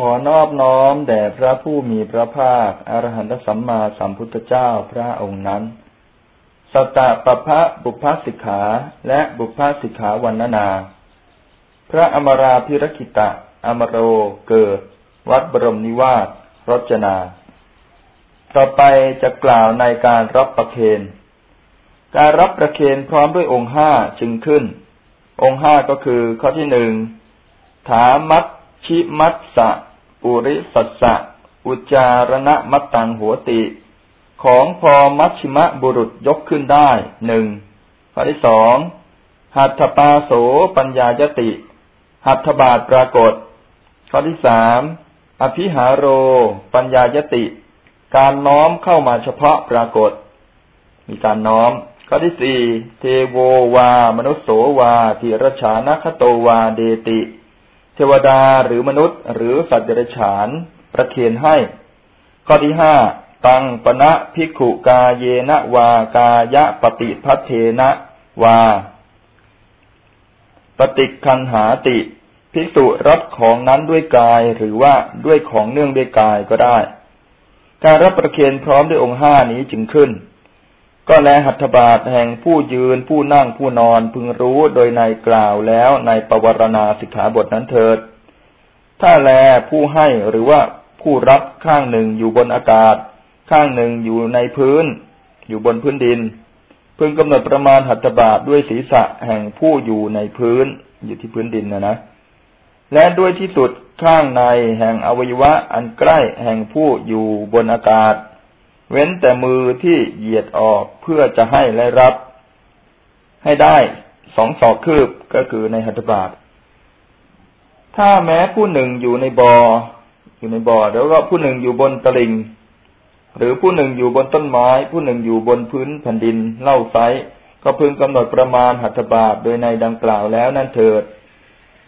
ขอนอบน้อมแด่พระผู้มีพระภาค อรหันตสัมมาสัมพุทธเจ้าพระองค์นั้น สตะปะพะบุพพสิกขาและบุพพสิกขาวันนา พระอมราพิรคิตะ อมโรเกิด วัดบรมนิวาสรจนา ต่อไปจะกล่าวในการรับประเคนการรับประเคนพร้อมด้วยองค์ห้าจึงขึ้น องค์ห้าก็คือข้อที่หนึ่งถามัตชิมัตสะ ปุริสัสสะอุจารณมัตตังหัวติ ของพอมัชชิมะบุรุษยกขึ้นได้หนึ่งข้อที่สองหัตถปาโสปัญญายติ หัตถบาทปรากฏ ข้อที่สามอภิหารโร ปัญญายติ การน้อมเข้ามาเฉพาะปรากฏ มีการน้อม ข้อที่สี่เทโววามนุสโสวาทิรชานคโตวาเดติ เทวดาหรือมนุษย์ หรือสัตว์เดรัจฉาน ประเคนให้ ข้อที่ห้าตังปณะภิกขุกาเยนะวากายะปฏิพัทเทนะวา ปฏิคันหาติภิกษุรับของนั้นด้วยกายหรือว่าด้วยของเนื่องด้วยกายก็ได้ การรับประเคนพร้อมด้วยองค์ห้านี้จึงขึ้น ก็แลหัตถบาทแห่งผู้ยืนผู้นั่งผู้นอนพึงรู้โดยในกล่าวแล้วในปวารณาสิกขาบทนั้นเถิด ถ้าแลผู้ให้หรือว่าผู้รับข้างหนึ่งอยู่บนอากาศ ข้างหนึ่งอยู่ในพื้น อยู่บนพื้นดิน พึงกำหนดประมาณหัตถบาทด้วยศีรษะแห่งผู้อยู่ในพื้น อยู่ที่พื้นดินนะนะ และด้วยที่สุดข้างในแห่งอวัยวะอันใกล้แห่งผู้อยู่บนอากาศ เว้นแต่มือที่เหยียดออกเพื่อจะให้และรับ ให้ได้สองศอกคืบก็คือในหัตถบาท ถ้าแม้ผู้หนึ่งอยู่ในบอ่ออยู่ในบ่อแล้วก็ผู้หนึ่งอยู่บนตลิ่ง หรือผู้หนึ่งอยู่บนต้นไม้ ผู้หนึ่งอยู่บนพื้นแผ่นดินเล่าไซก็พึงกำหนดประมาณหัตถบาทโดยในดังกล่าวแล้วนั่นเถิด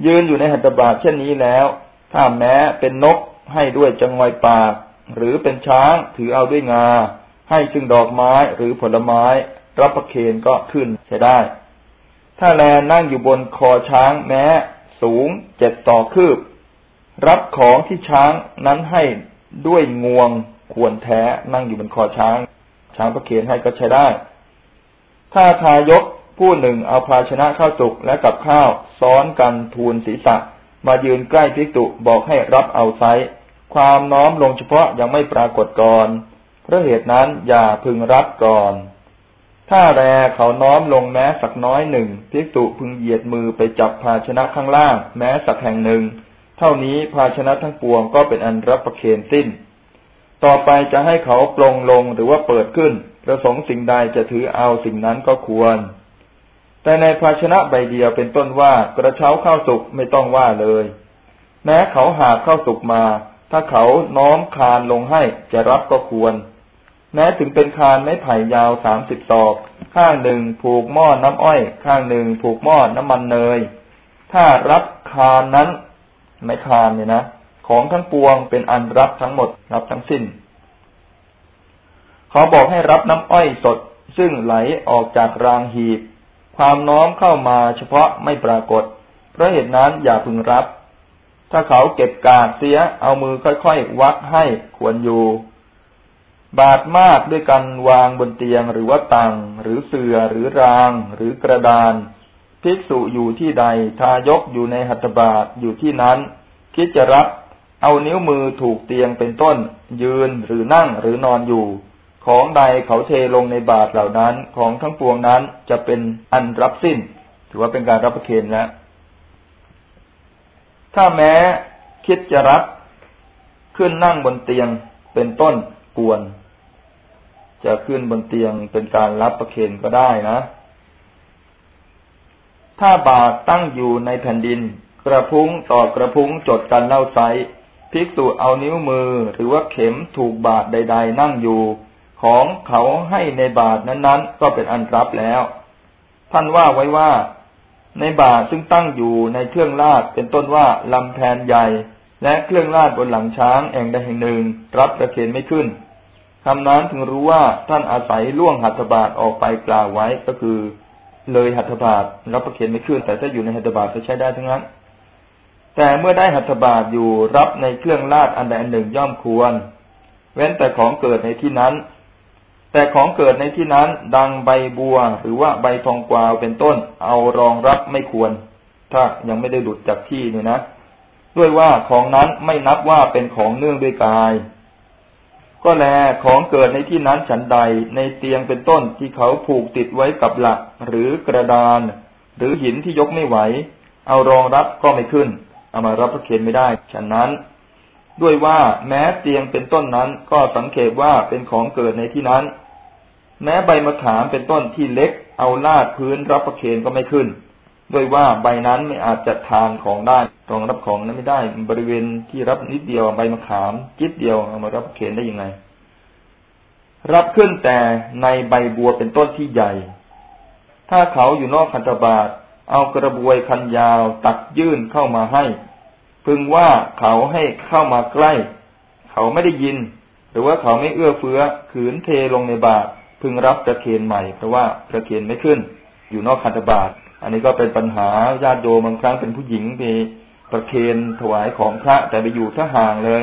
ยืนอยู่ในหัตถบาทเช่นนี้แล้ว ถ้าแม้เป็นนกให้ด้วยจงอยปาก หรือเป็นช้างถือเอาด้วยงา ให้ซึ่งดอกไม้หรือผลไม้ รับประเคนก็ขึ้นใช้ได้ ถ้าแลนั่งอยู่บนคอช้างแม้ สูงเจ็ดต่อคืบ รับของที่ช้างนั้นให้ด้วยงวงควรแท้นั่งอยู่บนคอช้าง ช้างประเคนให้ก็ใช้ได้ ถ้าทายกผู้หนึ่งเอาภาชนะข้าวสุกและกับข้าวซ้อนกันทูลศีรษะ มายืนใกล้พิกตุบอกให้รับเอาไซ ความน้อมลงเฉพาะยังไม่ปรากฏก่อน เพราะเหตุนั้นอย่าพึงรับก่อน ถ้าแรเขาน้อมลงแม้สักน้อยหนึ่งพิกตุพึงเหยียดมือไปจับภาชนะข้างล่าง แม้สักแห่งหนึ่ง เท่านี้ภาชนะทั้งปวงก็เป็นอันรับประเคนสิ้น ต่อไปจะให้เขาปลงลงหรือว่าเปิดขึ้น ประสงค์สิ่งใดจะถือเอาสิ่งนั้นก็ควร แต่ในภาชนะใบเดียวเป็นต้นว่ากระเช้าข้าวสุกไม่ต้องว่าเลย แม้เขาหาข้าวสุกมา ถ้าเขาน้อมคานลงให้จะรับก็ควร แม้ถึงเป็นคานไม้ไผ่ยาวสามสิบศอก ข้างหนึ่งผูกหม้อน้ำอ้อย ข้างหนึ่งผูกหม้อน้ำมันเนย ถ้ารับคานนั้นไม้คานเนี่ยนะของทั้งปวงเป็นอันรับทั้งหมดรับทั้งสิ้น เขาบอกให้รับน้ำอ้อยสด ซึ่งไหลออกจากรางหีบ ความน้อมเข้ามาเฉพาะไม่ปรากฏ เพราะเหตุนั้นอย่าพึงรับ ถ้าเขาเก็บกาดเสีย เอามือค่อยๆวัดให้ควรอยู่ บาดมากด้วยกันวางบนเตียงหรือว่าตังหรือเสือ่อหรือราง หรือกระดาน ภิกษุอยู่ที่ใด ทายกอยู่ในหัตถบาทอยู่ที่นั้น คิดจะรับเอานิ้วมือถูกเตียงเป็นต้น ยืนหรือนั่งหรือนอนอยู่ ของใดเขาเทลงในบาทเหล่านั้น ของทั้งปวงนั้นจะเป็นอันรับสิ้น ถือว่าเป็นการรับประเคนแล้ว ถ้าแม้คิดจะรับขึ้นนั่งบนเตียงเป็นต้นกวนจะขึ้นบนเตียงเป็นการรับประเคนก็ได้นะ ถ้าบาทตั้งอยู่ในแผ่นดิน กระพุ้งต่อกระพุ้งจดกันเล่าไซภิกษุเอานิ้วมือหรือว่าเข็มถูกบาทใด ๆ นั่งอยู่ ของเขาให้ในบาทนั้นๆ ก็เป็นอันรับแล้ว ท่านว่าไว้ว่า ในบาทซึ่งตั้งอยู่ในเครื่องลาดเป็นต้นว่าลำแพนใหญ่ และเครื่องลาดบนหลังช้างแห่งใดแห่งหนึ่ง รับประเคนไม่ขึ้นคำนั้นถึงรู้ว่าท่านอาศัยล่วงหัตถบาทออกไปกล่าวไว้ก็คือ เลยหัตถบาทรับประเคนไม่ขึ้น แต่ถ้าอยู่ในหัตถบาทจะใช้ได้ทั้งนั้น แต่เมื่อได้หัตถบาทอยู่รับในเครื่องลาดอันใดอันหนึ่งย่อมควร เว้นแต่ของเกิดในที่นั้น แต่ของเกิดในที่นั้นดังใบบัวหรือว่าใบทองกวาวเป็นต้น เอารองรับไม่ควร ถ้ายังไม่ได้หลุดจากที่นี่นะ ด้วยว่าของนั้นไม่นับว่าเป็นของเนื่องด้วยกาย ก็แลของเกิดในที่นั้นฉันใดในเตียงเป็นต้นที่เขาผูกติดไว้กับหลักหรือกระดาน หรือหินที่ยกไม่ไหว เอารองรับก็ไม่ขึ้น เอามารับพระเคนไม่ได้ฉะนั้น ด้วยว่าแม้เตียงเป็นต้นนั้นก็สังเกตว่าเป็นของเกิดในที่นั้น แม้ใบมะขามเป็นต้นที่เล็ก เอาลาดพื้นรับพระเคนก็ไม่ขึ้น ด้วยว่าใบนั้นไม่อาจจะทานของได้รองรับของนั้นไม่ได้บริเวณที่รับนิดเดียวใบมะขามจิตเดียวเอามารับพระเคนได้ยังไง รับขึ้นแต่ในใบบัวเป็นต้นที่ใหญ่ ถ้าเขาอยู่นอกคันธบาตเอากระบวยคันยาวตักยื่นเข้ามาให้ พึงว่าเขาให้เข้ามาใกล้ เขาไม่ได้ยิน หรือว่าเขาไม่เอื้อเฟื้อขืนเทลงในบาตรพึงรับประเคนใหม่ เพราะว่าประเคนไม่ขึ้น อยู่นอกคันธบาตอันนี้ก็เป็นปัญหาญาติโยมบางครั้งเป็นผู้หญิงไปประเคนถวายของพระแต่ไปอยู่ท่าห่างเลย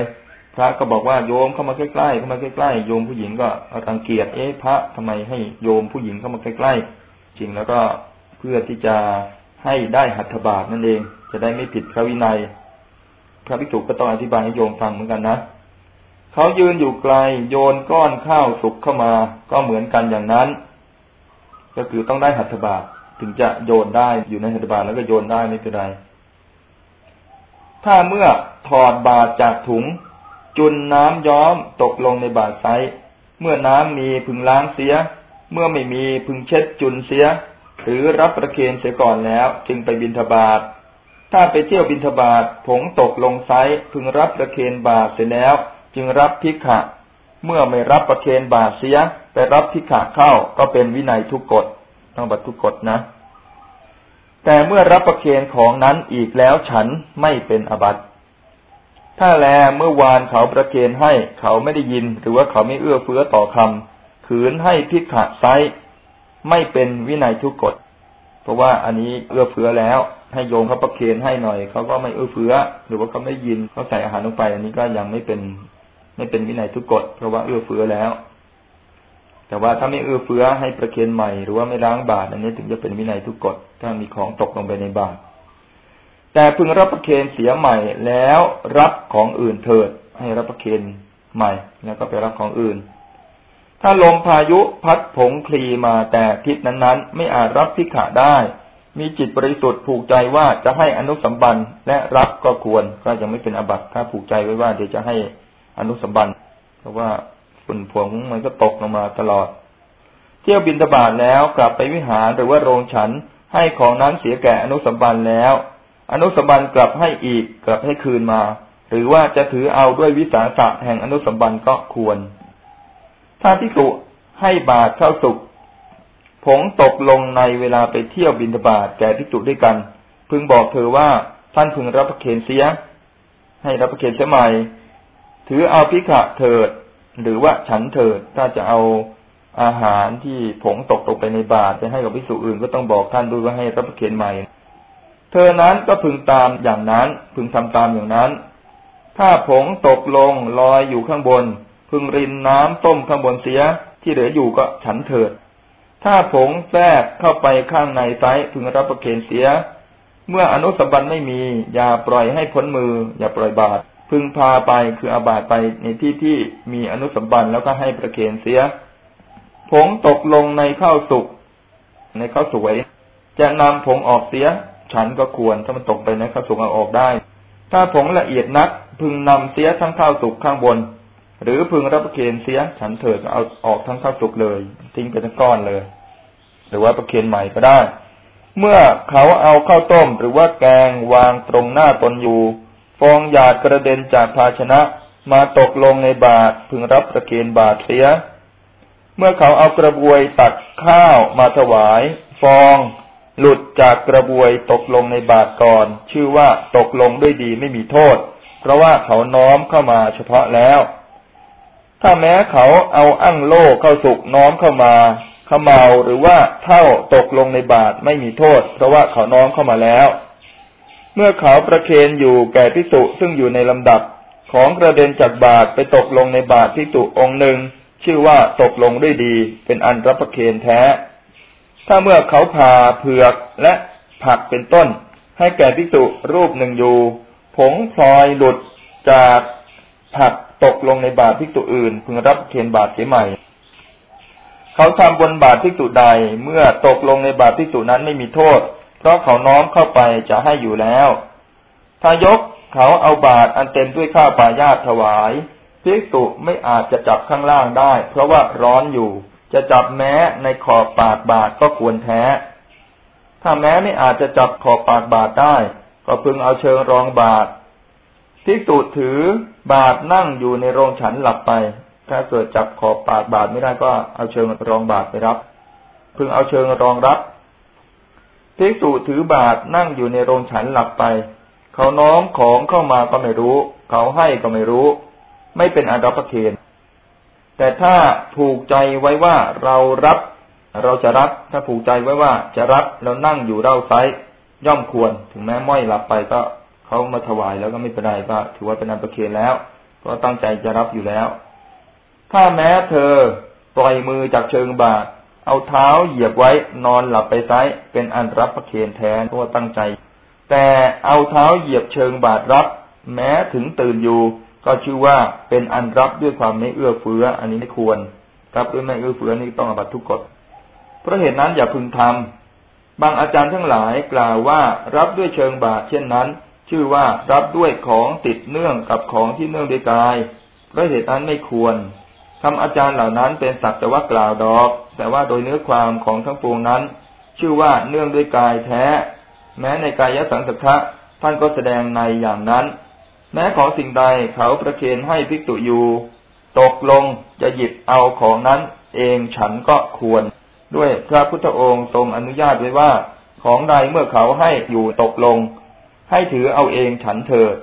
พระก็บอกว่าโยมเข้ามาใกล้ๆเข้ามาใกล้ๆโยมผู้หญิงก็รังเกียจเอ๊ะพระทำไมให้โยมผู้หญิงเข้ามาใกล้ๆจริงแล้วก็เพื่อที่จะให้ได้หัตถบาทนั่นเอง จะได้ไม่ผิดพระวินัย พระภิกษุก็ต้องอธิบายให้โยมฟังเหมือนกันนะเขายืนอยู่ไกลโยนก้อนข้าวสุกเข้ามา ก็เหมือนกันอย่างนั้น ก็คือต้องได้หัตถบาทถึงจะโยนได้อยู่ในหัตถบาทแล้วก็โยนได้ไม่เป็นไรถ้าเมื่อถอดบาทจากถุง จุนน้ำย้อมตกลงในบาทไซเมื่อน้ำมีพึงล้างเสีย เมื่อไม่มีพึงเช็ดจุนเสีย หรือรับประเคนเสียก่อนแล้ว จึงไปบินทบาท ถ้าไปเที่ยวบินทบาทผงตกลงไซพึงรับประเคนบาทเสร็จแล้ว จึงรับพิขะ เมื่อไม่รับประเคนบาทเสียไปรับพิขะเข้าก็เป็นวินัยทุกกฎต้องบัตรทุกกฎนะ แต่เมื่อรับประเคนของนั้นอีกแล้วฉันไม่เป็นอบัตถ้าแลเมื่อวานเขาประเคนให้เขาไม่ได้ยิน หรือว่าเขาไม่เอื้อเฟื้อต่อคำขืนให้พิขะไซไม่เป็นวินัยทุกกฎเพราะว่าอันนี้เอื้อเฟื้อแล้ว ให้โยมเขาประเคนให้หน่อยเขาก็ไม่เอื้อเฟื้อ หรือว่าเขาไม่ยินเขาใส่อาหารลงไป อันนี้ก็ยังไม่เป็น ไม่เป็นวินัยทุกกฎเพราะว่าเอื้อเฟื้อแล้ว แต่ว่าถ้าไม่เอื้อเฟื้อให้ประเคนใหม่หรือว่าไม่ล้างบาตรอันนี้ถึงจะเป็นวินัยทุกกฎถ้ามีของตกลงไปในบาตรแต่พึงรับประเคนเสียใหม่แล้วรับของอื่นเถิด ให้รับประเคนใหม่ แล้วก็ไปรับของอื่นถ้าลมพายุพัดผงคลีมาแต่ทิศนั้นๆ ไม่อาจรับพิกขาได้ มีจิตบริสุทธิ์ผูกใจว่าจะให้อนุสัมบันและรับก็ควรก็ยังไม่เป็นอบัตถ้าผูกใจไว้ว่าเดี๋ยวจะให้อนุสัมบันเพราะว่าฝุ่นผงมันก็ตกลงมาตลอด เที่ยวบินตบาทแล้วกลับไปวิหารหรือว่าโรงฉันให้ของนั้นเสียแก่อนุสัมบันแล้ว อนุสัมบันกลับให้อีกกลับให้คืนมา หรือว่าจะถือเอาด้วยวิสาสะแห่งอนุสัมบันก็ควร ถ้าพิสุให้บาตเข้าสุก ผงตกลงในเวลาไปเที่ยวบินทบาทแก่พิสุด้วยกัน พึงบอกเธอว่าท่านพึงรับประเคนเสีย ให้รับประเคนเสียใหม่ ถือเอาพิขะเถิด หรือว่าฉันเถิด ถ้าจะเอาอาหารที่ผงตกตกไปในบาตรจะให้กับพิสุอื่นก็ต้องบอกท่านด้วยว่าให้รับประเคนใหม่ เธอนั้นก็พึงตามอย่างนั้น พึงทำตามอย่างนั้น ถ้าผงตกลงลอยอยู่ข้างบน พึงรินน้ำต้มข้างบนเสีย ที่เหลืออยู่ก็ฉันเถิด ถ้าผงแทรกเข้าไปข้างในไซพึงรับประเคนเสีย เมื่ออนุสัมบันไม่มี อย่าปล่อยให้พ้นมือ อย่าปล่อยบาตพึงพาไปคืออาบาตไปในที่ที่มีอนุสัมบันแล้วก็ให้ประเคนเสีย ผงตกลงในข้าวสุกในข้าวสวย จะนำผงออกเสีย ฉันก็ควรถ้ามันตกไปในข้าวสุกเอาออกได้ ถ้าผงละเอียดนัก พึงนำเสียทั้งข้าวสุกข้างบน หรือพึงรับประเคนเสียฉันเถิดเอาออกทั้งข้าวสุกเลย ทิ้งไปทั้งก้อนเลย หรือว่าประเคนใหม่ก็ได้ เมื่อเขาเอาข้าวต้มหรือว่าแกงวางตรงหน้าตนอยู่ ฟองหยาดกระเด็นจากภาชนะมาตกลงในบาตรพึงรับประเคนบาตรเสีย เมื่อเขาเอากระบวยตักข้าวมาถวาย ฟองหลุดจากกระบวยตกลงในบาตรก่อน ชื่อว่าตกลงด้วยดีไม่มีโทษ เพราะว่าเขาน้อมเข้ามาเฉพาะแล้ว ถ้าแม้เขาเอาอั้งโล่เข้าสุกน้อมเข้ามาขมเมาหรือว่าเท่าตกลงในบาทไม่มีโทษ เพราะว่าเขาน้อมเข้ามาแล้ว เมื่อเขาประเคนอยู่แก่พิสุซึ่งอยู่ในลำดับของกระเด็นจากบาทไปตกลงในบาทพิสุองค์หนึ่ง ชื่อว่าตกลงด้วยดี เป็นอันรับประเคนแท้ ถ้าเมื่อเขาผ่าเผือกและผักเป็นต้น ให้แก่พิสุรูปหนึ่งอยู่ ผงพลอยหลุดจากผักตกลงในบาตรภิกษุอื่น พึงรับเคนบาตรเสียใหม่ เขาทำบนบาตรภิกษุใดเมื่อตกลงในบาตรภิกษุนั้นไม่มีโทษ เพราะเขาน้อมเข้าไปจะให้อยู่แล้ว ถ้ายกเขาเอาบาตรอันเต็มด้วยข้าวปลายาตถวายภิกษุไม่อาจจะจับข้างล่างได้ เพราะว่าร้อนอยู่ จะจับแม้ในขอบปากบาตรก็ควรแท้ ถ้าแม้ไม่อาจจะจับขอบปากบาตรได้ ก็พึงเอาเชิงรองบาตรภิกษุถือ บาทนั่งอยู่ในโรงฉันหลับไป ถ้าเกิดจับขอบปากบาทไม่ได้ก็เอาเชิงรองบาทไปรับ พึงเอาเชิงรองรับภิกษุถือบาทนั่งอยู่ในโรงฉันหลับไป เขาน้อมของเข้ามาก็ไม่รู้ เขาให้ก็ไม่รู้ ไม่เป็นอันรับประเคนแต่ถ้าผูกใจไว้ว่าเรารับ เราจะรับ ถ้าผูกใจไว้ว่าจะรับแล้วนั่งอยู่เล่าไซย่อมควร ถึงแม้ม้อยหลับไปก็ เขามาถวายแล้วก็ไม่เป็นไรก็ถือว่าเป็นอันประเคนแล้ว ก็ตั้งใจจะรับอยู่แล้ว ถ้าแม้เธอปล่อยมือจากเชิงบาทเอาเท้าเหยียบไว้นอนหลับไปไซเป็นอันรับประเคนแทนเพราะว่าตั้งใจ แต่เอาเท้าเหยียบเชิงบาทรับ แม้ถึงตื่นอยู่ ก็ชื่อว่าเป็นอันรับด้วยความไม่เอื้อเฟื้อ อันนี้ไม่ควรรับด้วยไม่เอื้อเฟื้อนี่ต้องอบัตทุกกฎเพราะเหตุนั้นอย่าพึงทำบางอาจารย์ทั้งหลายกล่าวว่ารับด้วยเชิงบาทเช่นนั้น ชื่อว่ารับด้วยของติดเนื่องกับของที่เนื่องด้วยกายเพราะเหตุนั้นไม่ควรคำอาจารย์เหล่านั้นเป็นสักแต่ว่ากล่าวดอก แต่ว่าโดยเนื้อความของทั้งปวงนั้น ชื่อว่าเนื่องด้วยกายแท้ แม้ในกายสังสกะท่านก็แสดงในอย่างนั้น แม้ของสิ่งใดเขาประเคนให้ภิกษุอยู่ตกลงจะหยิบเอาของนั้น เองฉันก็ควร ด้วยพระพุทธองค์ทรงอนุญาตไว้ว่า ของใดเมื่อเขาให้อยู่ตกลง ให้ถือเอาเองฉันเถิด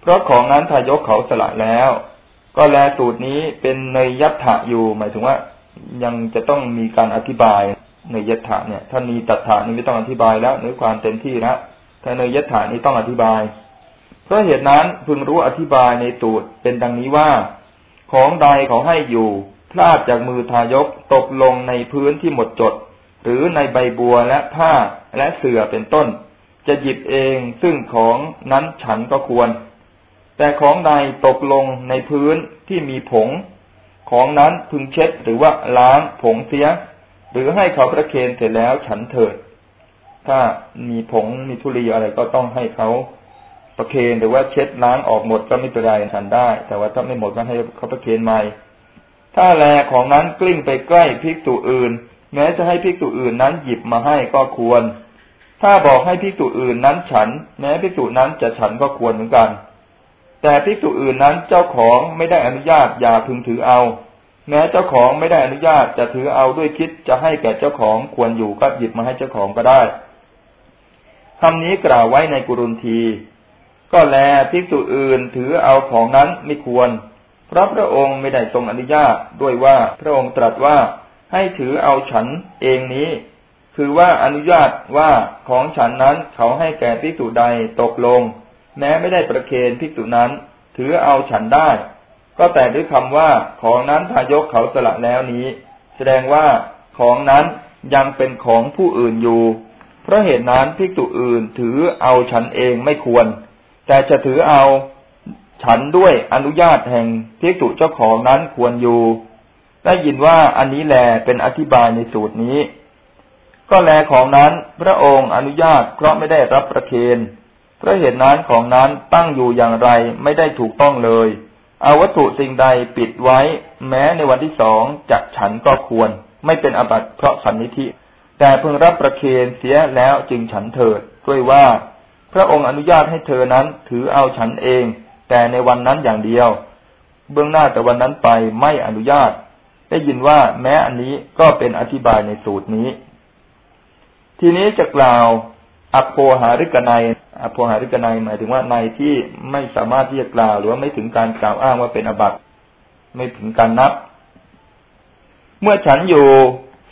เพราะของนั้นทายกเขาสละแล้ว ก็แลสูตรนี้เป็นในยัตถะอยู่ หมายถึงว่า ยังจะต้องมีการอธิบายในยัตถะเนี่ย ถ้ามีตัถะนี่ไม่ต้องอธิบายแล้วเนื้อความเต็มที่แล้วถ้าในยัตถะนี้ต้องอธิบายเพราะเหตุนั้นพึงรู้อธิบายในสูตรเป็นดังนี้ว่า ของใดเขาให้อยู่พลาดจากมือทายกตกลงในพื้นที่หมดจด หรือในใบบัวและผ้าและเสื่อเป็นต้น จะหยิบเองซึ่งของนั้นฉันก็ควร แต่ของใดตกลงในพื้นที่มีผง ของนั้นพึงเช็ดหรือว่าล้างผงเสีย หรือให้เขาประเคนเสร็จแล้วฉันเถิด ถ้ามีผงมีทุลีอะไรก็ต้องให้เขาประเคนหรือว่าเช็ดล้างออกหมดก็ไม่เป็นไรฉันได้ แต่ว่าถ้าไม่หมดก็ให้เขาประเคนใหม่ ถ้าแลของนั้นกลิ้งไปใกล้พิกตุอื่น แม้จะให้พิกตุอื่นนั้นหยิบมาให้ก็ควร ถ้าบอกให้พิจุอื่นนั้นฉัน แม้พิจุนั้นจะฉันก็ควรเหมือนกัน แต่พิจุอื่นนั้นเจ้าของไม่ได้อนุญาตอย่าพึงถือเอา แม้เจ้าของไม่ได้อนุญาตจะถือเอาด้วยคิดจะให้แก่เจ้าของควรอยู่ก็หยิบมาให้เจ้าของก็ได้คำนี้กล่าวไว้ในกุรุนที ก็แลพิจุอื่นถือเอาของนั้นไม่ควร เพราะพระองค์ไม่ได้ทรงอนุญาตด้วยว่าพระองค์ตรัสว่าให้ถือเอาฉันเองนี้ คือว่าอนุญาตว่าของฉันนั้นเขาให้แก่ภิกษุใดตกลง แม้ไม่ได้ประเคนภิกษุนั้น ถือเอาฉันได้ ก็แต่ด้วยคำว่าของนั้นทายกเขาสละแล้วนี้ แสดงว่าของนั้นยังเป็นของผู้อื่นอยู่ เพราะเหตุนั้นภิกษุอื่นถือเอาฉันเองไม่ควร แต่จะถือเอาฉันด้วยอนุญาตแห่งภิกษุเจ้าของนั้นควรอยู่ ได้ยินว่าอันนี้แลเป็นอธิบายในสูตรนี้ ก็แลของนั้นพระองค์อนุญาตเพราะไม่ได้รับประเคนเพราะเหตุนั้นของนั้นตั้งอยู่อย่างไรไม่ได้ถูกต้องเลยเอาวัตถุสิ่งใดปิดไว้ แม้ในวันที่สองจะฉันก็ควร ไม่เป็นอบัติเพราะสันนิธิ แต่เพิ่งรับประเคนเสียแล้วจึงฉันเถิด ด้วยว่า พระองค์อนุญาตให้เธอนั้นถือเอาฉันเอง แต่ในวันนั้นอย่างเดียว เบื้องหน้าแต่วันนั้นไปไม่อนุญาต ได้ยินว่าแม้อันนี้ก็เป็นอธิบายในสูตรนี้ ทีนี้จะกล่าวอโพหาริกนัยอโพหาริกนัยหมายถึงว่าในที่ไม่สามารถที่จะกล่าว หรือว่าไม่ถึงการกล่าวอ้างว่าเป็นอบัตไม่ถึงการนับ เมื่อฉันอยู่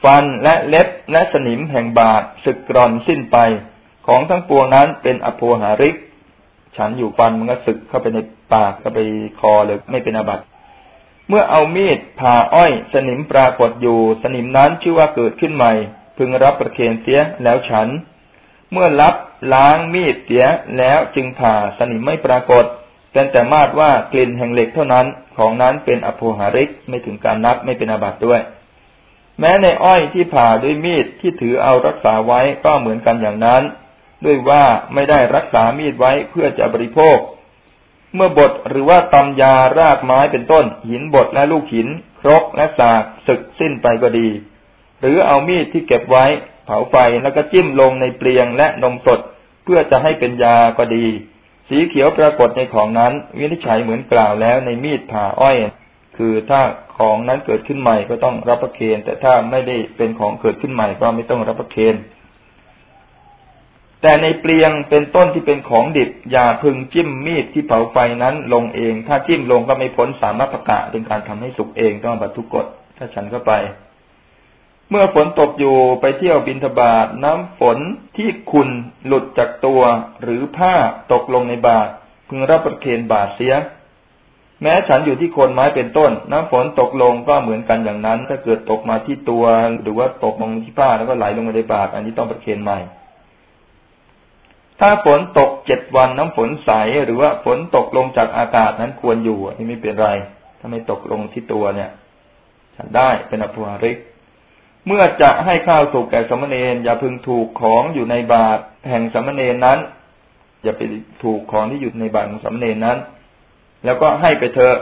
ฟันและเล็บและสนิมแห่งบาทสึกกร่อนสิ้นไป ของทั้งปวงนั้นเป็นอโภหาริก ฉันอยู่ฟันมันก็สึกเข้าไปในปากเข้าไปคอเลยไม่เป็นอบัตเมื่อเอามีดผ่าอ้อย สนิมปรากฏอยู่ สนิมนั้นชื่อว่าเกิดขึ้นใหม่ พึงรับประเคนเสียแล้วฉัน เมื่อรับล้างมีดเสียแล้วจึงผ่าสนิมไม่ปรากฏ เป็นแต่มาดว่ากลิ่นแห่งเหล็กเท่านั้นของนั้นเป็นอโภหาริกไม่ถึงการนับไม่เป็นอาบัติด้วย แม้ในอ้อยที่ผ่าด้วยมีดที่ถือเอารักษาไว้ก็เหมือนกันอย่างนั้น ด้วยว่าไม่ได้รักษามีดไว้เพื่อจะบริโภค เมื่อบดหรือว่าตำยารากไม้เป็นต้น หินบดและลูกหิน ครกและสากศึกสิ้นไปก็ดี หรือเอามีดที่เก็บไว้ เผาไฟแล้วก็จิ้มลงในเปลียงและนมสด เพื่อจะให้เป็นยาก็ดี สีเขียวปรากฏในของนั้น วินิจฉัยเหมือนกล่าวแล้วในมีดผ่าอ้อย คือถ้าของนั้นเกิดขึ้นใหม่ก็ต้องรับประเคนแต่ถ้าไม่ได้เป็นของเกิดขึ้นใหม่ก็ไม่ต้องรับประเคนแต่ในเปลียงเป็นต้นที่เป็นของดิบ อย่าพึงจิ้มมีดที่เผาไฟนั้นลงเอง ถ้าจิ้มลงก็ไม่พ้นสามารถประกาศเป็นการทำให้สุกเองต้องบัตทุกกฎถ้าฉันเข้าไป มื่อฝนตกอยู่ไปเที่ยวบินทบาทน้ำฝนที่คุณหลุดจากตัวหรือผ้าตกลงในบาทพึงรับประเคนบาทเสีย แม้ฉันอยู่ที่โคนไม้เป็นต้น น้ำฝนตกลงก็เหมือนกันอย่างนั้น ถ้าเกิดตกมาที่ตัวหรือว่าตกลงที่ผ้าแล้วก็ไหลลงมาในบาทอันนี้ต้องประเคนใหม่ ถ้าฝนตกเจ็ดวันน้ำฝนใสหรือว่าฝนตกลงจากอากาศนั้นควรอยู่นี่ไม่เป็นไร ถ้าไม่ตกลงที่ตัวเนี่ย ฉันได้เป็นอภวาริก เมื่อจะให้ข้าวสุกแก่สมณเณรอย่าพึงถูกของอยู่ในบาตรแห่งสมณเณรนั้น อย่าไปถูกของที่อยู่ในบาตรของสมณเณรนั้น แล้วก็ให้ไปเถอะ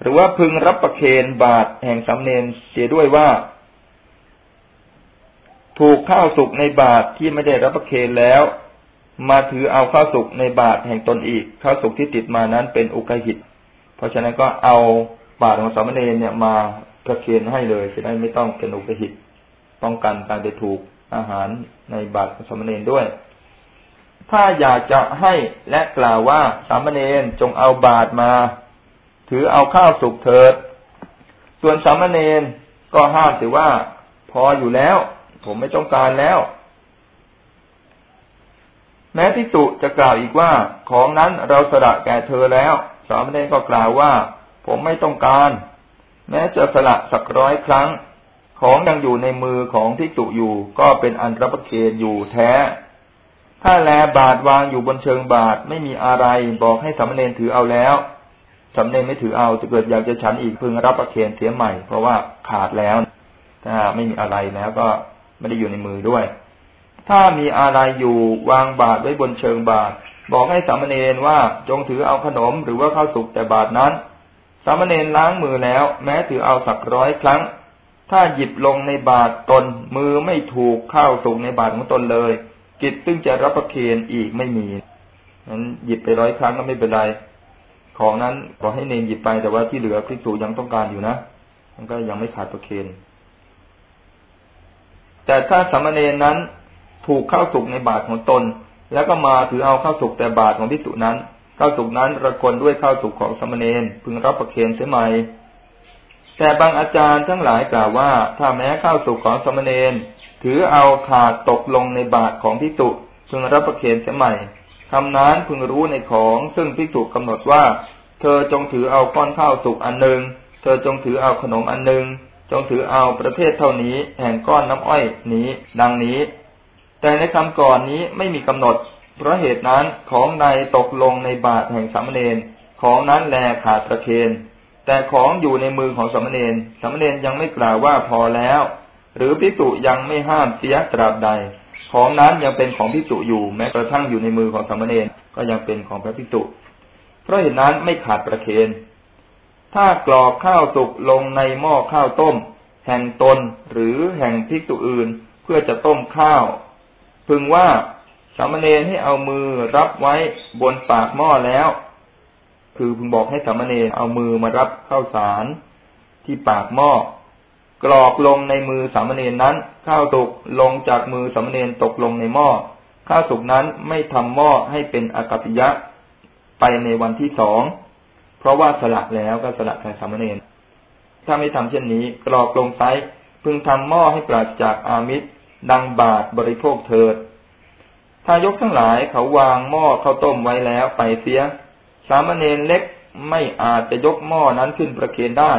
หรือว่าพึงรับประเคนบาตรแห่งสมณเณรเสียด้วยว่า ถูกข้าวสุกในบาตรที่ไม่ได้รับประเคนแล้ว มาถือเอาข้าวสุกในบาตรแห่งตนอีกข้าวสุกที่ติดมานั้นเป็นอุกหิต เพราะฉะนั้นก็เอาบาตรของสมณเณรเนี่ยมา ประเคนให้เลยจะได้ไม่ต้องเป็นอุปหิตป้องกันการไปถูกอาหารในบาตรสมณเณรด้วย ถ้าอยากจะให้และกล่าวว่าสามเณรจงเอาบาตรมา ถือเอาข้าวสุกเถิด ส่วนสามเณรก็ห้ามถือว่าพออยู่แล้ว ผมไม่ต้องการแล้ว แม้พิสุจะกล่าวอีกว่า ของนั้นเราสละแก่เธอแล้ว สามเณรก็กล่าวว่า ผมไม่ต้องการ แม้จะสละสักร้อยครั้ง ของยังอยู่ในมือของทิจุอยู่ ก็เป็นอันรับประเคนอยู่แท้ ถ้าแลบาทวางอยู่บนเชิงบาทไม่มีอะไรบอกให้สามเณรถือเอาแล้วสามเณรไม่ถือเอาจะเกิดอยากจะฉันอีกพึงรับประเคนเสียใหม่ เพราะว่าขาดแล้ว ถ้าไม่มีอะไรแล้วก็ไม่ได้อยู่ในมือด้วย ถ้ามีอะไรอยู่วางบาทไว้บนเชิงบาท บอกให้สามเณรว่าจงถือเอาขนมหรือว่าข้าวสุกแต่บาทนั้น สามเณรล้างมือแล้ว แม้ถือเอาสักร้อยครั้ง ถ้าหยิบลงในบาตรตนมือไม่ถูกเข้าสูงในบาตรของตนเลย กิจซึ่งจะรับประเคนอีกไม่มีนั้นหยิบไปร้อยครั้งก็ไม่เป็นไร ของนั้นขอให้เนรหยิบไปแต่ว่าที่เหลือพิสูยังต้องการอยู่นะ มันก็ยังไม่ขาดประเคนแต่ถ้าสามเณรนั้นถูกเข้าสุกในบาตรของตน แล้วก็มาถือเอาเข้าสุกแต่บาตรของพิสุนั้น ข้าวสุกนั้นระคนด้วยข้าวสุกของสมณเณรพึงรับประเคนเสียใหม่แต่บางอาจารย์ทั้งหลายกล่าวว่า ถ้าแม้ข้าวสุกของสมณเณรถือเอาขาดตกลงในบาทของพิจุพึงรับประเคนเสียใหม่คำนั้นพึงรู้ในของซึ่งพิจุกำหนดว่า เธอจงถือเอาก้อนข้าวสุกอันหนึ่งเธอจงถือเอาขนมอันหนึ่งจงถือเอาประเภทเท่านี้แห่งก้อนน้ำอ้อยนี้ ดังนี้ แต่ในคำก่อนนี้ไม่มีกำหนด เพราะเหตุนั้นของใดตกลงในบาทแห่งสามเณรของนั้นแลขาดประเคนแต่ของอยู่ในมือของสามเณรสามเณรยังไม่กล่าวว่าพอแล้ว หรือพิจุยังไม่ห้ามเสียตราบใด ของนั้นยังเป็นของพิจุอยู่แม้กระทั่งอยู่ในมือของสามเณรก็ยังเป็นของพระพิจุเพราะเหตุนั้นไม่ขาดประเคนถ้ากรอกข้าวสุกลงในหม้อข้าวต้ม แห่งตนหรือแห่งพิจุอื่น เพื่อจะต้มข้าว พึงว่า สามเณรให้เอามือรับไว้บนปากหม้อแล้ว คือพึงบอกให้สามเณรเอามือมารับข้าวสารที่ปากหม้อ กรอกลงในมือสามเณรนั้น ข้าวสุกลงจากมือสามเณรตกลงในหม้อ ข้าวสุกนั้นไม่ทำหม้อให้เป็นอากาศยะ ไปในวันที่สอง เพราะว่าสละแล้วก็สละแทนสามเณรถ้าไม่ทำเช่นนี้ กรอกลงไซพึงทำหม้อให้ปราศจากอามิตรดังบาทบริโภคเถิด ทายกทั้งหลายเขาวางหม้อข้าวต้มไว้แล้วไปเสีย สามเณรเล็กไม่อาจจะยกหม้อนั้นขึ้นประเคนได้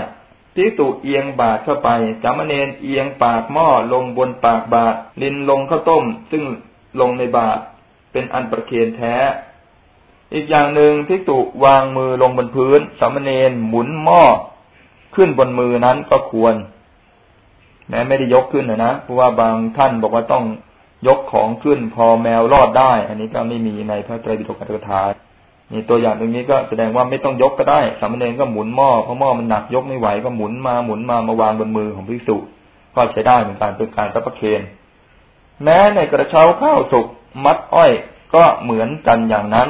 พิสุเอียงบาทเข้าไป สามเณรเอียงปากหม้อลงบนปากบาทลินลงข้าวต้ม ซึ่งลงในบาทเป็นอันประเคนแท้ อีกอย่างหนึ่งพิสุวางมือลงบนพื้น สามเณรหมุนหม้อขึ้นบนมือนั้นก็ควรแม้ไม่ได้ยกขึ้นนะนะเพราะว่าบางท่านบอกว่าต้อง ยกของขึ้นพอแมวรอดได้ อันนี้ก็ไม่มีในพระไตรปิฎกอัตถกถานี่ตัวอย่างตรงนี้ก็แสดงว่าไม่ต้องยกก็ได้ สามเณรก็หมุนหม้อเพราะหม้อมันหนักยกไม่ไหวก็หมุนมาหมุนมามาวางบนมือของภิกษุก็ใช้ได้เหมือนกันเป็นการรับประเคนแม้ในกระเช้าข้าวสุกมัดอ้อยก็เหมือนกันอย่างนั้น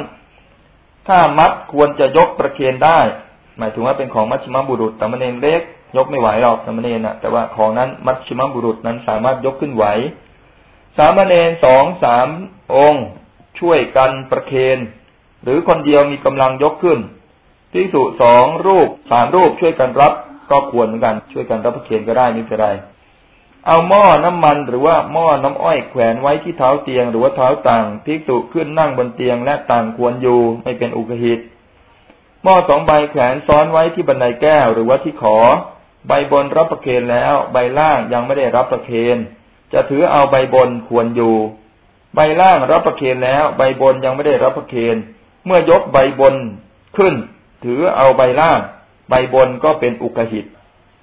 ถ้ามัดควรจะยกประเคนได้ หมายถึงว่าเป็นของมัชฌิมบุรุษสามเณรเล็ก ยกไม่ไหวหรอกสามเณรนะแต่ว่าของนั้นมัชฌิมบุรุษนั้นสามารถยกขึ้นไหว สามเณรสองสามองค์ ช่วยกันประเคนหรือคนเดียวมีกำลังยกขึ้นพิสุสองรูปสามรูปช่วยกันรับก็ควรเหมือนกัน ช่วยกันรับพระเคนก็ได้ไม่เป็นไรเอาหม้อน้ำมันหรือว่าหม้อน้ำอ้อยแขวนไว้ที่เท้าเตียง หรือว่าเท้าต่างพิสุขึ้นนั่งบนเตียงและต่างควรอยู่ไม่เป็นอุกหิตหม้อสองใบแขวนซ้อนไว้ที่บันไดแก้วหรือว่าที่ขอ ใบบนรับประเคนแล้ว ใบล่างยังไม่ได้รับประเคน จะถือเอาใบบนควรอยู่ ใบล่างรับประเคนแล้ว ใบบนยังไม่ได้รับประเคนเมื่อยกใบบนขึ้น ถือเอาใบล่าง ใบบนก็เป็นอุกหิต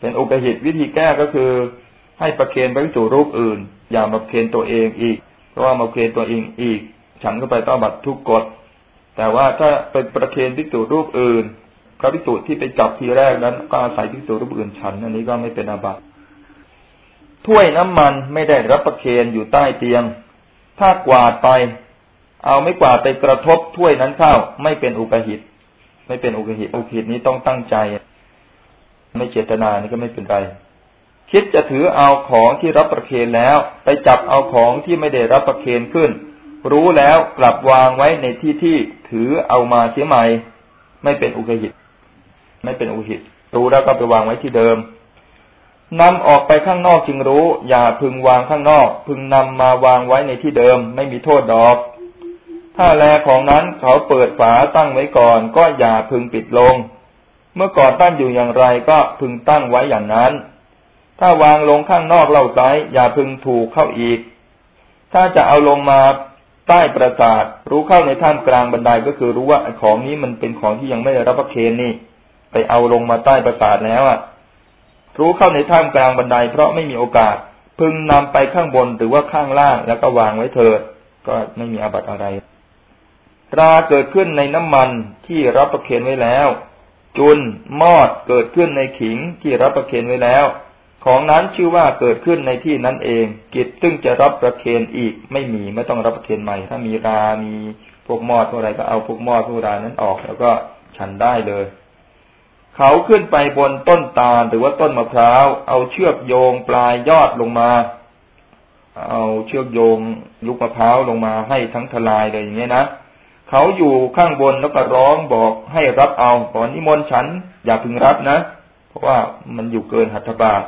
เป็นอุกหิตวิธีแก้ก็คือ ให้ประเคนไปสู่รูปอื่น อย่ามาเคนตัวเองอีก เพราะว่ามาเคนตัวเองอีก ฉันก็ไปต้องบัตรทุกกฎแต่ว่าถ้าเป็นประเคนพิจูรูปอื่นพระพิจูที่ไปจับทีแรกนั้นก็อาศัยพิจูรูปอื่นฉันอันนี้ก็ไม่เป็นอาบัติ ถ้วยน้ำมันไม่ได้รับประเคนอยู่ใต้เตียง ถ้ากวาดไป เอาไม่กวาดไปกระทบถ้วยนั้นเข้า ไม่เป็นอุกหิต ไม่เป็นอุกหิตอุกหิตนี้ต้องตั้งใจ ไม่เจตนานี่ก็ไม่เป็นไรคิดจะถือเอาของที่รับประเคนแล้ว ไปจับเอาของที่ไม่ได้รับประเคนขึ้น รู้แล้วกลับวางไว้ในที่ที่ถือเอามาเสียใหม่ ไม่เป็นอุกหิต ไม่เป็นอุกหิต รู้แล้วก็ไปวางไว้ที่เดิม นำออกไปข้างนอกจึงรู้ อย่าพึงวางข้างนอก พึงนำมาวางไว้ในที่เดิม ไม่มีโทษดอก ถ้าแลของนั้นเขาเปิดฝาตั้งไว้ก่อน ก็อย่าพึงปิดลง เมื่อก่อนตั้งอยู่อย่างไรก็พึงตั้งไว้อย่างนั้น ถ้าวางลงข้างนอกเล่าไซอย่าพึงถูกเข้าอีก ถ้าจะเอาลงมาใต้ประสาท รู้เข้าในท่ามกลางบันไดก็คือรู้ว่าของนี้มันเป็นของที่ยังไม่ได้รับประเคนนี่ ไปเอาลงมาใต้ประสาทแล้วอะ รู้เข้าในท่ามกลางบันไดเพราะไม่มีโอกาส พึงนำไปข้างบนหรือว่าข้างล่างแล้วก็วางไว้เถิด ก็ไม่มีอาบัติอะไร ราเกิดขึ้นในน้ำมันที่รับประเคนไว้แล้ว จุนมอดเกิดขึ้นในขิงที่รับประเคนไว้แล้ว ของนั้นชื่อว่าเกิดขึ้นในที่นั้นเอง กิจซึ่งจะรับประเคนอีกไม่มีไม่ต้องรับประเคนใหม่ ถ้ามีรามีพวกมอดพวกอะไรก็เอาพวกมอดพวกรานั้นออก แล้วก็ฉันได้เลย เขาขึ้นไปบนต้นตาลหรือว่าต้นมะพร้าว เอาเชือกโยงปลายยอดลงมา เอาเชือกโยงลูกมะพร้าวลงมาให้ทั้งทลายเลยอย่างเงี้ยนะเขาอยู่ข้างบนแล้วก็ร้องบอกให้รับเอาก่อนนิมนต์ฉัน อย่าพึงรับนะ เพราะว่ามันอยู่เกินหัตถบาท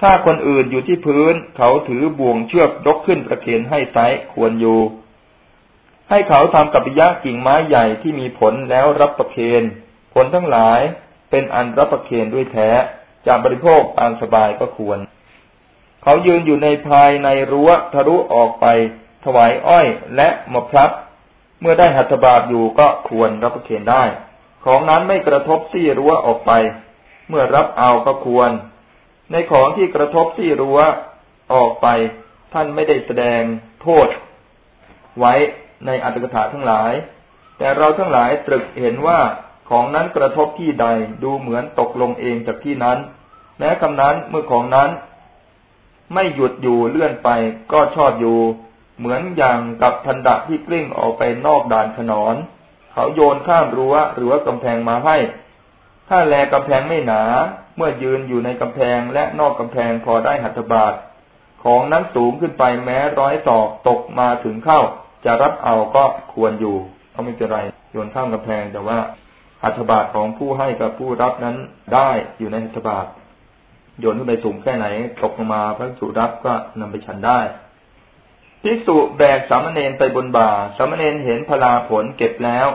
ถ้าคนอื่นอยู่ที่พื้น เขาถือบ่วงเชือกยกขึ้นประเคนให้ไซควรอยู่ ให้เขาทำกับปิยะกิ่งไม้ใหญ่ที่มีผลแล้วรับประเคนผลทั้งหลาย เป็นอันรับประเคนด้วยแท้จะบริโภคตามสบายก็ควร เขายืนอยู่ในภายในรั้วทะลุออกไป ถวายอ้อยและมะพร้าวเมื่อได้หัตถบาทอยู่ก็ควรรับประเคนได้ ของนั้นไม่กระทบซี่รั้วออกไป เมื่อรับเอาก็ควร ในของที่กระทบซี่รั้วออกไป ท่านไม่ได้แสดงโทษ ไว้ในอัตถกถาทั้งหลาย แต่เราทั้งหลายตรึกเห็นว่า ของนั้นกระทบที่ใดดูเหมือนตกลงเองจากที่นั้น แม้คำนั้นเมื่อของนั้น ไม่หยุดอยู่เลื่อนไปก็ชอบอยู่ เหมือนอย่างกับทันดะที่กลิ้งออกไปนอกด่านขนอน เขาโยนข้ามรั้วหรือว่ากำแพงมาให้ ถ้าแลกำแพงไม่หนา เมื่อยืนอยู่ในกำแพงและนอกกำแพงพอได้หัตถบาทของนั้นสูงขึ้นไปแม้ร้อยศอกตกมาถึงเข้า จะรับเอาก็ควรอยู่ก็ไม่เป็นไรโยนข้ามกำแพงแต่ว่า หัตถบาทของผู้ให้กับผู้รับนั้นได้อยู่ในหัตถบาทโยนขึ้นไปสูงแค่ไหน ตกลงมาพระสุรับก็นำไปฉันได้ภิกษุแบกสามเณรไปบนบ่า สามเณรเห็นพลาผลเก็บแล้ว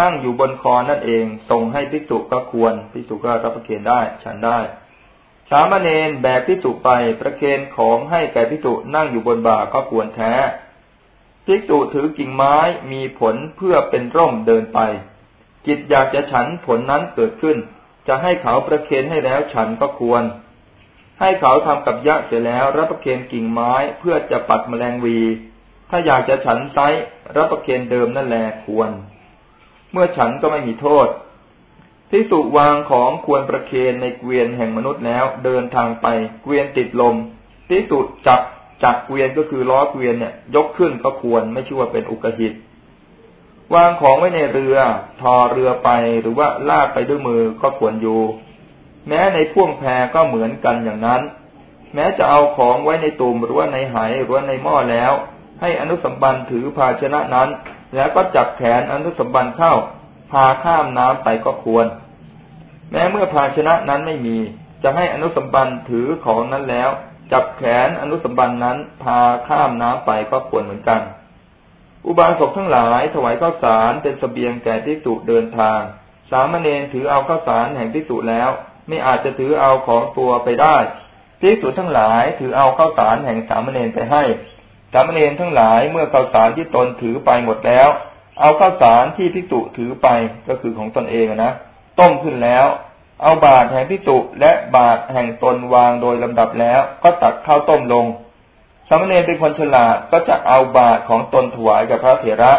นั่งอยู่บนคอนั่นเองส่งให้ภิกษุก็ควรภิกษุก็รับประเคนได้ฉันได้ สามเณรแบกภิกษุไปประเคนของให้แก่ภิกษุนั่งอยู่บนบ่าก็ควรแท้ภิกษุถือกิ่งไม้มีผลเพื่อเป็นร่มเดินไป จิตอยากจะฉันผลนั้นเกิดขึ้น จะให้เขาประเคนให้แล้วฉันก็ควร ให้เขาทำกับยะเสร็จแล้ว รับประเคนกิ่งไม้เพื่อจะปัดแมลงวี ถ้าอยากจะฉันไซรับประเคนเดิมนั่นแหละควร เมื่อฉันก็ไม่มีโทษที่สุวางของควรประเคนในเกวียนแห่งมนุษย์แล้ว เดินทางไปเกวียนติดลมที่สุจับจักเกวียนก็คือล้อเกวียนเนี่ย ยกขึ้นก็ควรไม่ชื่อว่าเป็นอุกหิต วางของไว้ในเรือ ทอเรือไปหรือว่าลากไปด้วยมือก็ควรอยู่ แม้ในพ่วงแพก็เหมือนกันอย่างนั้น แม้จะเอาของไว้ในตุ่มหรือว่าในไหหรือว่าในหม้อแล้ว ให้อนุสัมบันถือภาชนะนั้น แล้วก็จับแขนอนุสัมบันเข้า พาข้ามน้ำไปก็ควร แม้เมื่อภาชนะนั้นไม่มี จะให้อนุสัมบันถือของนั้นแล้ว จับแขนอนุสมบันนั้น พาข้ามน้ำไปก็ควรเหมือนกัน อุบาสกทั้งหลายถวายข้าวสารเป็นสเสบียงแก่ทิสุเดินทาง สามเณรถือเอาข้าวสารแห่งทิสุแล้ว ไม่อาจจะถือเอาของตัวไปได้ทิสุทั้งหลายถือเอาข้าวสารแห่งสามเณรไปให้ สามเณรทั้งหลายเมื่อข้าวสารที่ตนถือไปหมดแล้ว เอาข้าวสารที่ทิสุถือไปก็คือของตนเองนะต้มขึ้นแล้ว เอาบาตรแห่งพิจุและบาตรแห่งตนวางโดยลำดับแล้ว ก็ตักข้าวต้มลง สามเณรเป็นคนฉลาดก็จะเอาบาตรของตนถวายแก่พระเถระ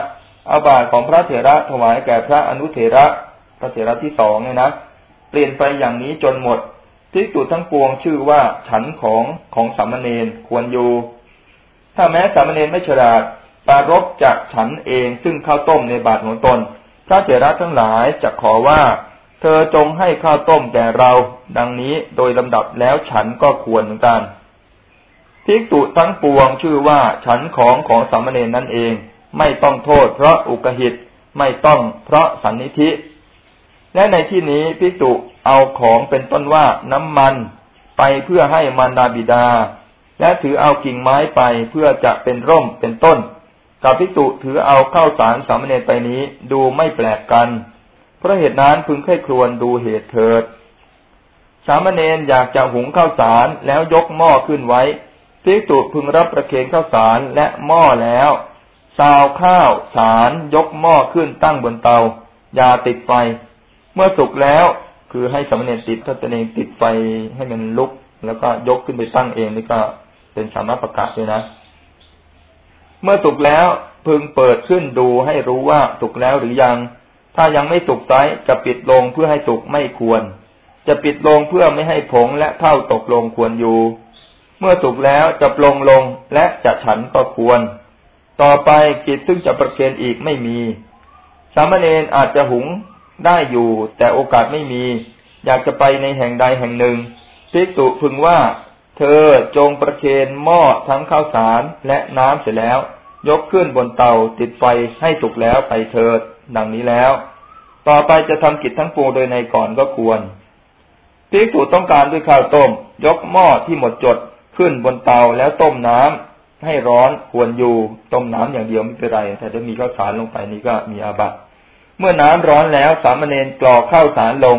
เอาบาตรของพระเถระถวายแก่พระอนุเถระ พระเถระที่สองเนี่ยนะเปลี่ยนไปอย่างนี้จนหมดที่จุดทั้งปวงชื่อว่าฉันของของสามเณรควรอยู่ ถ้าแม้สามเณรไม่ฉลาดปารบจากฉันเองซึ่งข้าวต้มในบาตรของตน พระเถระทั้งหลายจะขอว่า เธอจงให้ข้าวต้มแก่เรา ดังนี้โดยลำดับแล้วฉันก็ควรเหมือนกัน ภิกษุทั้งปวงชื่อว่าฉันของของสามเณรนั่นเอง ไม่ต้องโทษเพราะอุกหิตไม่ต้องเพราะสันนิธิ และในที่นี้ภิกษุเอาของเป็นต้นว่าน้ำมันไปเพื่อให้มารดาบิดา และถือเอากิ่งไม้ไปเพื่อจะเป็นร่มเป็นต้นกับภิกษุถือเอาเข้าวสารสามเณรไปนี้ดูไม่แปลกกัน เพราะเหตุนั้นพึงค่อยครวนดูเหตุเถิด สามเณรอยากจะหุงข้าวสารแล้วยกหม้อขึ้นไว้ ภิกษุพึงรับประเคนข้าวสารและหม้อแล้วซาวข้าวสารยกหม้อขึ้นตั้งบนเตา อย่าติดไฟ เมื่อสุกแล้วคือให้สามเณรติดถ้าตัวเองติดไฟให้มันลุก แล้วก็ยกขึ้นไปตั้งเองนี่ก็เป็นสามารถประกาศด้วยนะ เมื่อสุกแล้วพึงเปิดขึ้นดูให้รู้ว่าสุกแล้วหรือยัง ถ้ายังไม่สุกไซจะปิดลงเพื่อให้สุกไม่ควร จะปิดลงเพื่อไม่ให้ผงและเท่าตกลงควรอยู่ เมื่อสุกแล้วจะปลงลงและจะฉันก็ควร ต่อไปกิจซึ่งจะประเคนอีกไม่มี สามเณรอาจจะหุงได้อยู่ แต่โอกาสไม่มี อยากจะไปในแห่งใดแห่งหนึ่งภิกษุพึงว่า เธอจงประเคนหม้อทั้งข้าวสารและน้ำเสร็จแล้ว ยกขึ้นบนเตาติดไฟให้สุกแล้วไปเถิด ดังนี้แล้ว ต่อไปจะทำกิจทั้งปวงโดยในก่อนก็ควรภิกษุต้องการด้วยข้าวต้ม ยกหม้อที่หมดจด ขึ้นบนเตาแล้วต้มน้ำให้ร้อนควรอยู่ต้มน้ำอย่างเดียวไม่เป็นไร แต่ถ้ามีข้าวสารลงไปนี้ก็มีอาบัติเมื่อน้ำร้อนแล้วสามเณรกรอกข้าวสารลง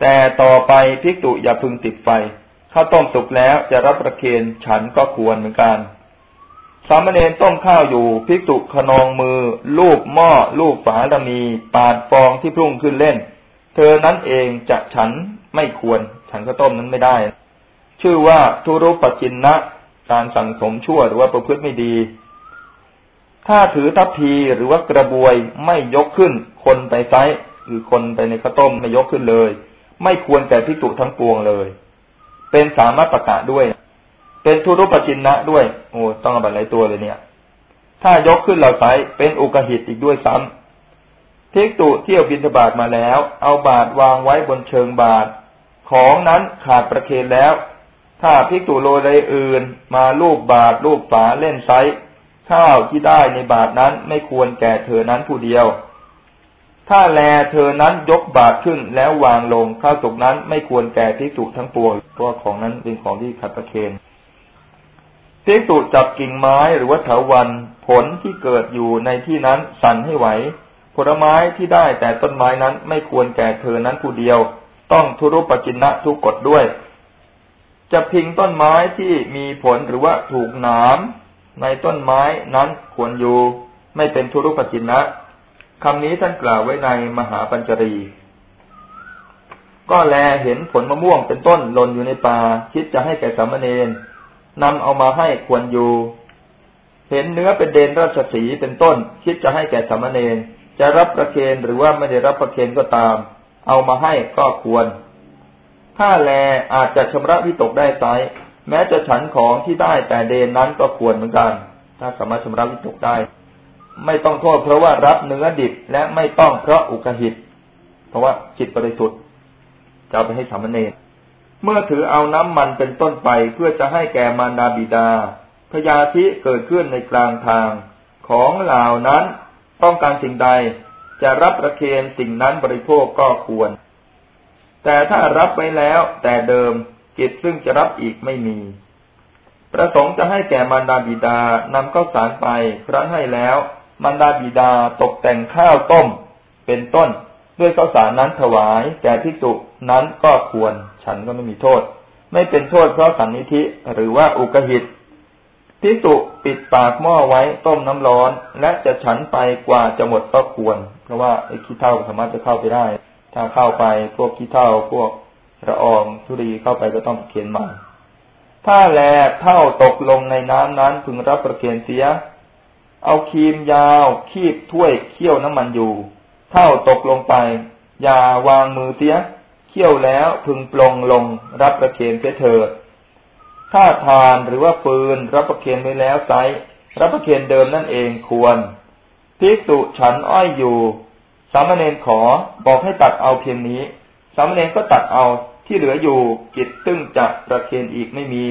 แต่ต่อไปภิกษุอย่าพึงติดไฟข้าวต้มสุกแล้วจะรับประเคนฉันก็ควรเหมือนกันสามเณรต้มข้าวอยู่พิกตุขนองมือ ลูบหม้อลูบฝาดมี ปาดฟองที่พุ่งขึ้นเล่น เธอนั้นเองจะฉันไม่ควร ฉันข้าวต้มนั้นไม่ได้ ชื่อว่าทุรุปจินนะการสั่งสมชั่วหรือว่าประพฤติไม่ดี ถ้าถือทัพพีหรือว่ากระบวยไม่ยกขึ้น คนไปไซหรือคนไปในข้าวต้มไม่ยกขึ้นเลย ไม่ควรแต่พิกตุทั้งปวงเลย เป็นสามารถประกาศด้วย เป็นทุรุปจินนะด้วย โอ้ต้องเอาบัตหลายตัวเลยเนี่ย ถ้ายกขึ้นเราใช้เป็นอุกหิตอีกด้วยซ้ำทิกตุเที่ยวบินทบาทมาแล้ว เอาบาทวางไว้บนเชิงบาท ของนั้นขาดประเคนแล้ว ถ้าพิกตุโลใดอื่น มาลูบบาทลูบฝาเล่นไซข้าวที่ได้ในบาทนั้นไม่ควรแก่เธอนั้นผู้เดียว ถ้าแลเธอนั้นยกบาทขึ้นแล้ววางลงข้าวสุกนั้นไม่ควรแก่พิกตุทั้งปวงเพราะของนั้นเป็นของที่ขัดประเคนภิกษุจับกิ่งไม้หรือว่าเถาวันผลที่เกิดอยู่ในที่นั้นสั่นให้ไหวผลไม้ที่ได้แต่ต้นไม้นั้นไม่ควรแก่เธอนั้นผู้เดียว ต้องทุรุปจินนะทุกกฎด้วย จะพิงต้นไม้ที่มีผลหรือว่าถูกหนามในต้นไม้นั้นควรอยู่ ไม่เป็นทุรุปจินนะคำนี้ท่านกล่าวไว้ในมหาปัญจรี ก็แลเห็นผลมะม่วงเป็นต้นหล่นอยู่ในป่าคิดจะให้แก่สามเณรนำเอามาให้ควรอยู่ เห็นเนื้อเป็นเดนราชสีเป็นต้น คิดจะให้แก่สามเณรจะรับประเคนหรือว่าไม่ได้รับประเคนก็ตาม เอามาให้ก็ควร ถ้าแลอาจจะชำระวิตกได้ไซแม้จะฉันของที่ได้แต่เดนนั้นก็ควรเหมือนกัน ถ้าสามารถชำระวิตกได้ ไม่ต้องโทษเพราะว่ารับเนื้อดิบและไม่ต้องเพราะอุกหิต เพราะว่าจิตบริสุทธิ์จะเอาไปให้สามเณรเมื่อถือเอาน้ำมันเป็นต้นไปเพื่อจะให้แก่มารดาบิดาพยาธิเกิดขึ้นในกลางทาง ของเหล่านั้นต้องการสิ่งใด จะรับประเคนสิ่งนั้นบริโภคก็ควร แต่ถ้ารับไว้แล้ว แต่เดิมกิจซึ่งจะรับอีกไม่มี ประสงค์จะให้แก่มารดาบิดานำข้าวสารไปครั้นให้แล้วมารดาบิดาตกแต่งข้าวต้ม เป็นต้น ด้วยข้าวสารนั้นถวายแก่ภิกษุนั้นก็ควร ฉันก็ไม่มีโทษ ไม่เป็นโทษเพราะสันนิธิหรือว่าอุกหิตภิกษุปิดปากหม้อไว้ต้มน้ำร้อน และจะฉันไปกว่าจะหมดก็ควร เพราะว่าไอ้ขี้เท่าสามารถจะเข้าไปได้ ถ้าเข้าไปพวกขี้เท่าพวกระอองทุรีเข้าไปก็ต้องเขียนใหม่ ถ้าแลเท่าตกลงในน้ำนั้นพึงรับประเคนเสีย เอาครีมยาวคีบถ้วยเคี่ยวน้ำมันอยู่ เท่าตกลงไป อย่าวางมือเสียเคี่ยวแล้วพึงปลงลงรับประเคนเสียเถิดถ้าทานหรือว่าฟืนรับประเคนไว้แล้วไซรับประเคนเดิมนั่นเองควรภิกษุฉันอ้อยอยู่ สามเณรขอบอกให้ตัดเอาเพียงนี้ สามเณรก็ตัดเอาที่เหลืออยู่กิจตึ้งจะประเคนอีกไม่มี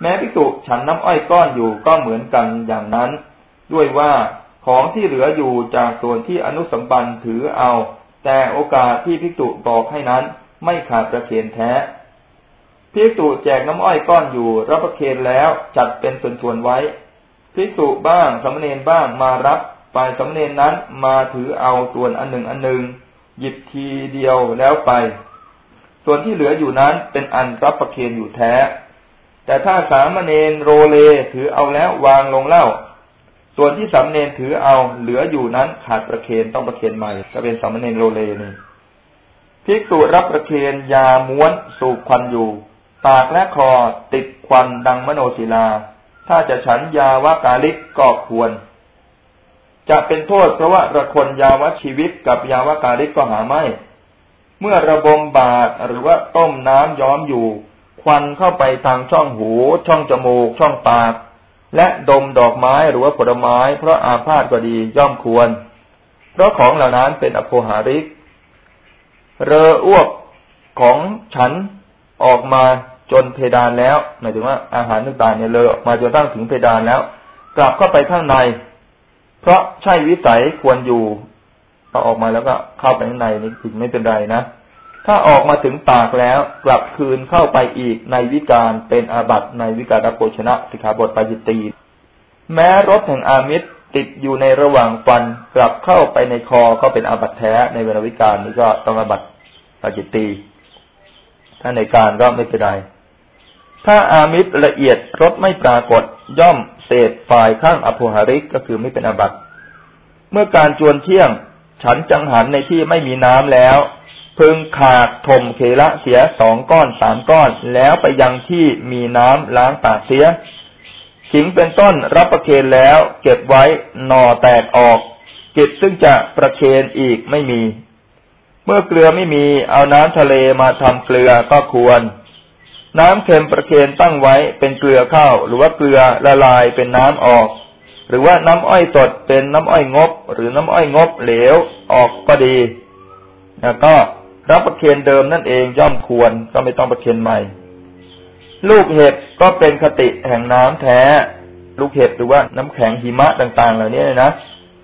แม้ภิกษุฉันน้ำอ้อยก้อนอยู่ก็เหมือนกันอย่างนั้น ด้วยว่าของที่เหลืออยู่จากส่วนที่อนุสัมบันถือเอา แต่โอกาสที่พิกตุบอกให้นั้นไม่ขาดประเคนแท้ภิกษุแจกน้ำอ้อยก้อนอยู่ รับประเคนแล้วจัดเป็นส่วนๆไว้ภิกษุบ้างสามเณรบ้างมารับ ฝ่ายสามเณรนั้นมาถือเอาส่วนอันหนึ่งอันหนึ่งหยิบทีเดียวแล้วไป ส่วนที่เหลืออยู่นั้นเป็นอันรับประเคนอยู่แท้ แต่ถ้าสามเณรโลเลถือเอาแล้ววางลงเล่า ส่วนที่สามเณรถือเอาเหลืออยู่นั้นขาดประเคนต้องประเคนใหม่จะเป็นสามเณรโลเลนี่ภิกษุรับประเคนยาม้วนสูบควันอยู่ ปากและคอติดควันดังมโนศิลา ถ้าจะฉันยาวากาลิกก็ควร จะเป็นโทษเพราะว่าระคนยาวชีวิตกับยาวกาลิกก็หาไม่ เมื่อระบมบาดหรือว่าต้มน้ำย้อมอยู่ ควันเข้าไปทางช่องหู ช่องจมูก ช่องปาก และดมดอกไม้หรือว่าผลไม้ เพราะอาพาธก็ดีย่อมควร เพราะของเหล่านั้นเป็นอโภหาริก เรออ้วกของฉันออกมาจนเพดานแล้วหมายถึงว่าอาหารต่างๆเนี่ยเลอออกมาจนตั้งถึงเพดานแล้ว กลับเข้าไปข้างใน เพราะใช่วิสัยควรอยู่พอออกมาแล้วก็เข้าไปข้างในนี่ถึงไม่เป็นไรนะถ้าออกมาถึงปากแล้วกลับคืนเข้าไปอีกในวิการเป็นอาบัตในวิการโภชนะสิกขาบทปาจิตตีแม้รถแห่งอามิตรติดอยู่ในระหว่างฟันกลับเข้าไปในคอก็เป็นอาบัตแท้ในเวลาวิการนี้ก็ต้องอาบัตปาจิตตีถ้าในการก็ไม่เป็นไร ถ้าอามิตรละเอียดรถไม่ปรากฏย่อมเศษฝ่ายข้างอภหาริกก็คือไม่เป็นอบัตเมื่อการจวนเที่ยง ฉันจังหันในที่ไม่มีน้ำแล้ว พึงขาดถมเคละเสียสองก้อนสามก้อน แล้วไปยังที่มีน้ำล้างปากเสียขิงเป็นต้นรับประเคนแล้ว เก็บไว้หนอแตกออกกิจซึ่งจะประเคนอีกไม่มี เมื่อเกลือไม่มีเอาน้ำทะเลมาทำเกลือก็ควร น้ำเค็มประเคนตั้งไว้เป็นเกลือเข้าหรือว่าเกลือละลายเป็นน้ำออก หรือว่าน้ำอ้อยสดเป็นน้ำอ้อยงบ หรือน้ำอ้อยงบเหลวออกก็ดีแล้วก็รับประเคนเดิมนั่นเองย่อมควรก็ไม่ต้องประเคนใหม่ ลูกเห็ดก็เป็นคติแห่งน้ำแท้ ลูกเห็ดหรือว่าน้ำแข็งหิมะต่างๆ เหล่านี้นะ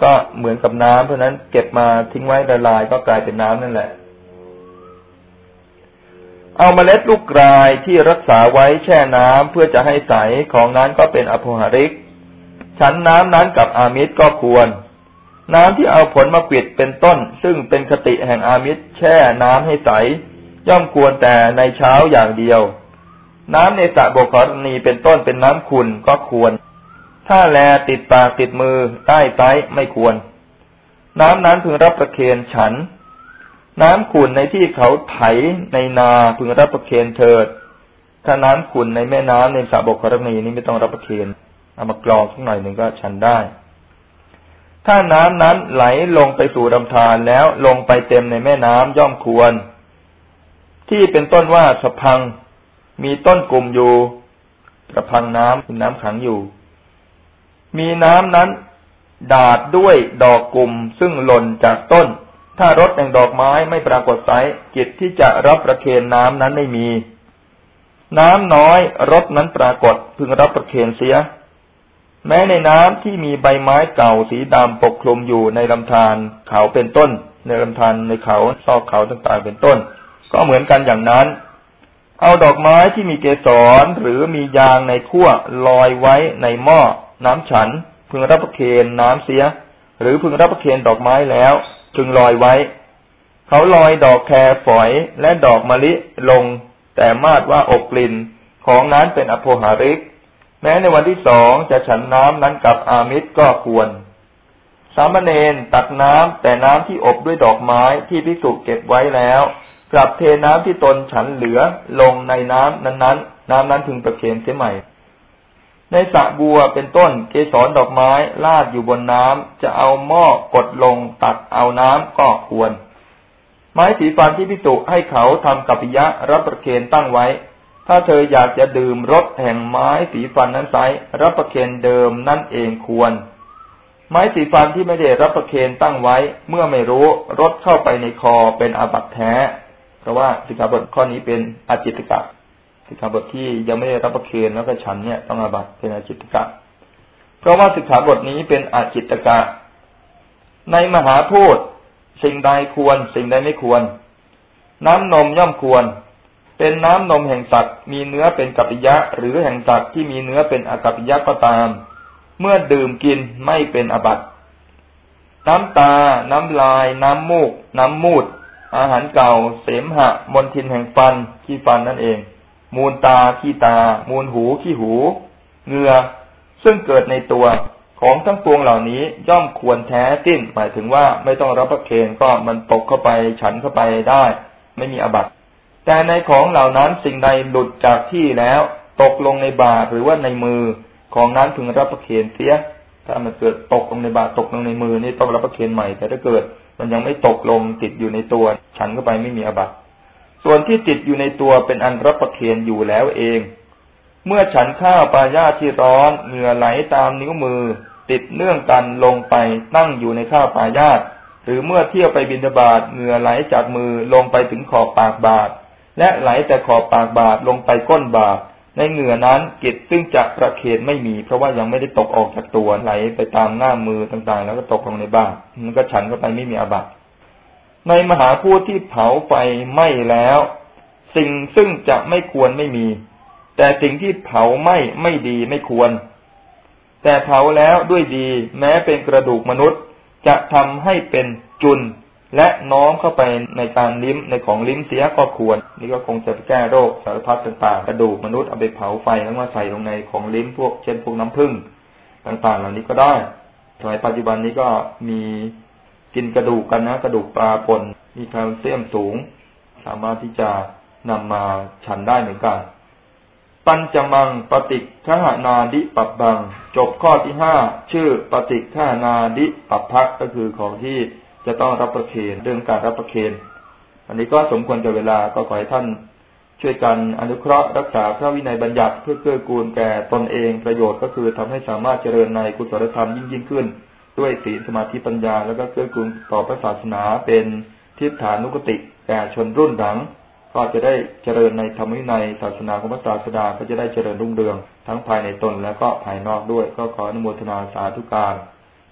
ก็เหมือนกับน้ำเพราะนั้นเก็บมาทิ้งไว้ละลายก็กลายเป็นน้ำนั่นแหละ เอาเมล็ดลูกกรายที่รักษาไว้แช่น้ำเพื่อจะให้ใสของนั้นก็เป็นอภหริก ฉันน้ำนั้นกับอามิตรก็ควร น้ำที่เอาผลมาปิดเป็นต้น ซึ่งเป็นคติแห่งอามิตรแช่น้ำให้ใส ย่อมควรแต่ในเช้าอย่างเดียว น้ำในสระบกรณีเป็นต้นเป็นน้ำขุนก็ควร ถ้าแลติดปากติดมือใต้ไซไม่ควร น้ำนั้นพึงรับประเคนฉัน น้ำขุ่นในที่เขาไถในนาพึงรับประเคนเถิด ถ้าน้ำขุ่นในแม่น้ำในสระบกกรณีนี้ไม่ต้องรับประเคนเอามากรองสักหน่อยหนึ่งก็ชันได้ ถ้าน้ำนั้นไหลลงไปสู่ลำธารแล้วลงไปเต็มในแม่น้ำย่อมควร ที่เป็นต้นว่าสะพัง มีต้นกลุ่มอยู่สะพังน้ำเป็นน้ำขังอยู่ มีน้ำนั้น ดาดด้วยดอกกลุ่มซึ่งหล่นจากต้น ถ้ารถแห่งดอกไม้ไม่ปรากฏไซจิตที่จะรับประเคนน้ำนั้นไม่มี น้ำน้อยรถนั้นปรากฏพึงรับประเคนเสีย แม้ในน้ำที่มีใบไม้เก่าสีดำปกคลุมอยู่ในลำธารเขาเป็นต้น ในลำธารในเขาซอกเขาต่างๆเป็นต้น ก็เหมือนกันอย่างนั้นเอาดอกไม้ที่มีเกสรหรือมียางในขั้วลอยไว้ในหม้อน้ำฉัน พึงรับประเคนน้ำเสีย หรือพึงรับประเคนดอกไม้แล้ว จึงลอยไว้ เขาลอยดอกแครฝอยและดอกมะลิลง แต่มาดว่าอบกลิ่นของนั้นเป็นอโภหาริก แม้ในวันที่สองจะฉันน้ำนั้นกับอามิตรก็ควร สามเณรตักน้ำแต่น้ำที่อบด้วยดอกไม้ที่พิสุเก็บไว้แล้วกลับเทน้ำที่ตนฉันเหลือลงในน้ำนั้นๆ น้ำนั้นพึงประเคนเสียใหม่ ในสระบัวเป็นต้นเกสรดอกไม้ลาดอยู่บนน้ำจะเอาหม้อกดลงตักเอาน้ำก็ควร ไม้สีฟันที่พิสุให้เขาทำกัปปิยะรับประเคนตั้งไว้ ถ้าเธออยากจะดื่มรสแห่งไม้สีฟันนั้นไซรับประเคนเดิมนั่นเองควร ไม้สีฟันที่ไม่ได้รับประเคนตั้งไว้ เมื่อไม่รู้รสเข้าไปในคอเป็นอาบัตแท้ เพราะว่าสิกขาบทข้อนี้เป็นอจิตกะ สิกขาบทที่ยังไม่ได้รับประเคนแล้วก็ฉันเนี่ยต้องอาบัตเป็นอาจิตกะ เพราะว่าสิกขาบทนี้เป็นอาจิตกะ ในมหาพูดสิ่งใดควร สิ่งใดไม่ควร น้ำนมย่อมควร เป็นน้ำนมแห่งสัตว์ มีเนื้อเป็นกัปปิยะ หรือแห่งสัตว์ที่มีเนื้อเป็นอกัปปิยะก็ตาม เมื่อดื่มกินไม่เป็นอบัตน้ำตา น้ำลาย น้ำมูก น้ำมูด อาหารเก่า เสมหะ มลทินแห่งฟันขี้ฟันนั่นเอง มูลตาขี้ตา มูลหูขี้หูเหงื่อซึ่งเกิดในตัวของทั้งปวงเหล่านี้ย่อมควรแท้สิ้น หมายถึงว่าไม่ต้องรับประเคนก็มันตกเข้าไปฉันเข้าไปได้ ไม่มีอบัตแต่ในของเหล่านั้นสิ่งใดหลุดจากที่แล้ว ตกลงในบาหรือว่าในมือของนั้นพึงรับประเคนเสีย ถ้ามันเกิดตกลงในบาตกลงในมือนี่ต้องรับประเคนใหม่ แต่ถ้าเกิดมันยังไม่ตกลงติดอยู่ในตัว ฉันเข้าไปไม่มีอบัต ส่วนที่ติดอยู่ในตัวเป็นอันรับประเคนอยู่แล้วเอง เมื่อฉันข้าวปลายาที่ร้อนเหงื่อไหลตามนิ้วมือ ติดเนื่องกันลงไปตั้งอยู่ในข้าวปลายาตหรือเมื่อเที่ยวไปบินบาตเหงื่อไหลจากมือลงไปถึงขอบปากบาท และไหลแต่ขอบปากบาทลงไปก้นบาท ในเหงื่อนั้นกิจซึ่งจะประเคนไม่มี เพราะว่ายังไม่ได้ตกออกจากตัวไหลไปตามหน้ามือต่างๆ แล้วก็ตกลงในบาทมันก็ฉันเข้าไปไม่มีอาบัติ ในมหาพูดที่เผาไฟไหม้แล้ว สิ่งซึ่งจะไม่ควรไม่มี แต่สิ่งที่เผาไหม้ไม่ดีไม่ควร แต่เผาแล้วด้วยดีแม้เป็นกระดูกมนุษย์ จะทำให้เป็นจุนและน้อมเข้าไปในการลิ้มในของลิ้มเสียก็ควร นี่ก็คงจะแก้โรคสารพัดต่างๆกระดูกมนุษย์เอาไปเผาไฟแล้วมาใส่ลงในของลิ้มพวกเช่นพวกน้ำผึ้งต่างๆ เหล่านี้ก็ได้สมัยปัจจุบันนี้ก็มี กินกระดูกกันนะ กระดูกปลาปนมีแคลเซียมสูง สามารถที่จะนำมาฉันได้เหมือนกัน ปัญจมังปฏิฆานาดิปับบัง จบข้อที่ห้าชื่อปฏิฆานาดิปับพักก็คือของที่จะต้องรับประเคนเรื่องการรับประเคนอันนี้ก็สมควรกับเวลาก็ขอให้ท่านช่วยกันอนุเคราะห์รักษาพระวินัยบัญญัติเพื่อเกื้อกูลแก่ตนเองประโยชน์ก็คือทำให้สามารถเจริญในกุศลธรรมยิ่งยิ่งขึ้น ด้วยศีลสมาธิปัญญา แล้วก็เกื้อกูลต่อพระศาสนาเป็นทิฏฐานุกติแก่ชนรุ่นหลัง ก็จะได้เจริญในธรรมวินัยศาสนาของพระศาสดาก็จะได้เจริญรุ่งเรือง ทั้งภายในตนแล้วก็ภายนอกด้วย ก็ขออนุโมทนาสาธุการ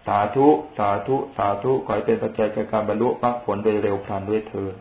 สาธุ สาธุ สาธุ ขอให้เป็นปัจจัยแก่การบรรลุมรรคผลโดยเร็วพลันด้วยเถิด